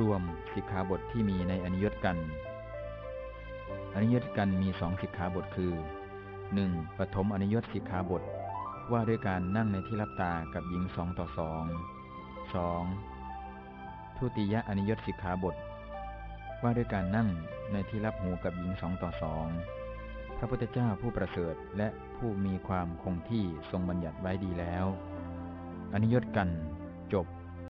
รวมสิกขาบทที่มีในอนิยตกัน อนิยตกันมีสองสิกขาบทคือ 1. ปฐมอนิยตสิกขาบท ว่าด้วยการนั่งในที่รับตากับหญิงสองต่อสอง 2. ทุติยอนิยตสิกขาบท ว่าด้วยการนั่งในที่รับหูกับหญิงสองต่อสองพระพุทธเจ้าผู้ประเสริฐและผู้มีความคงที่ทรงบัญญัติไว้ดีแล้ว อนิยตกันจบ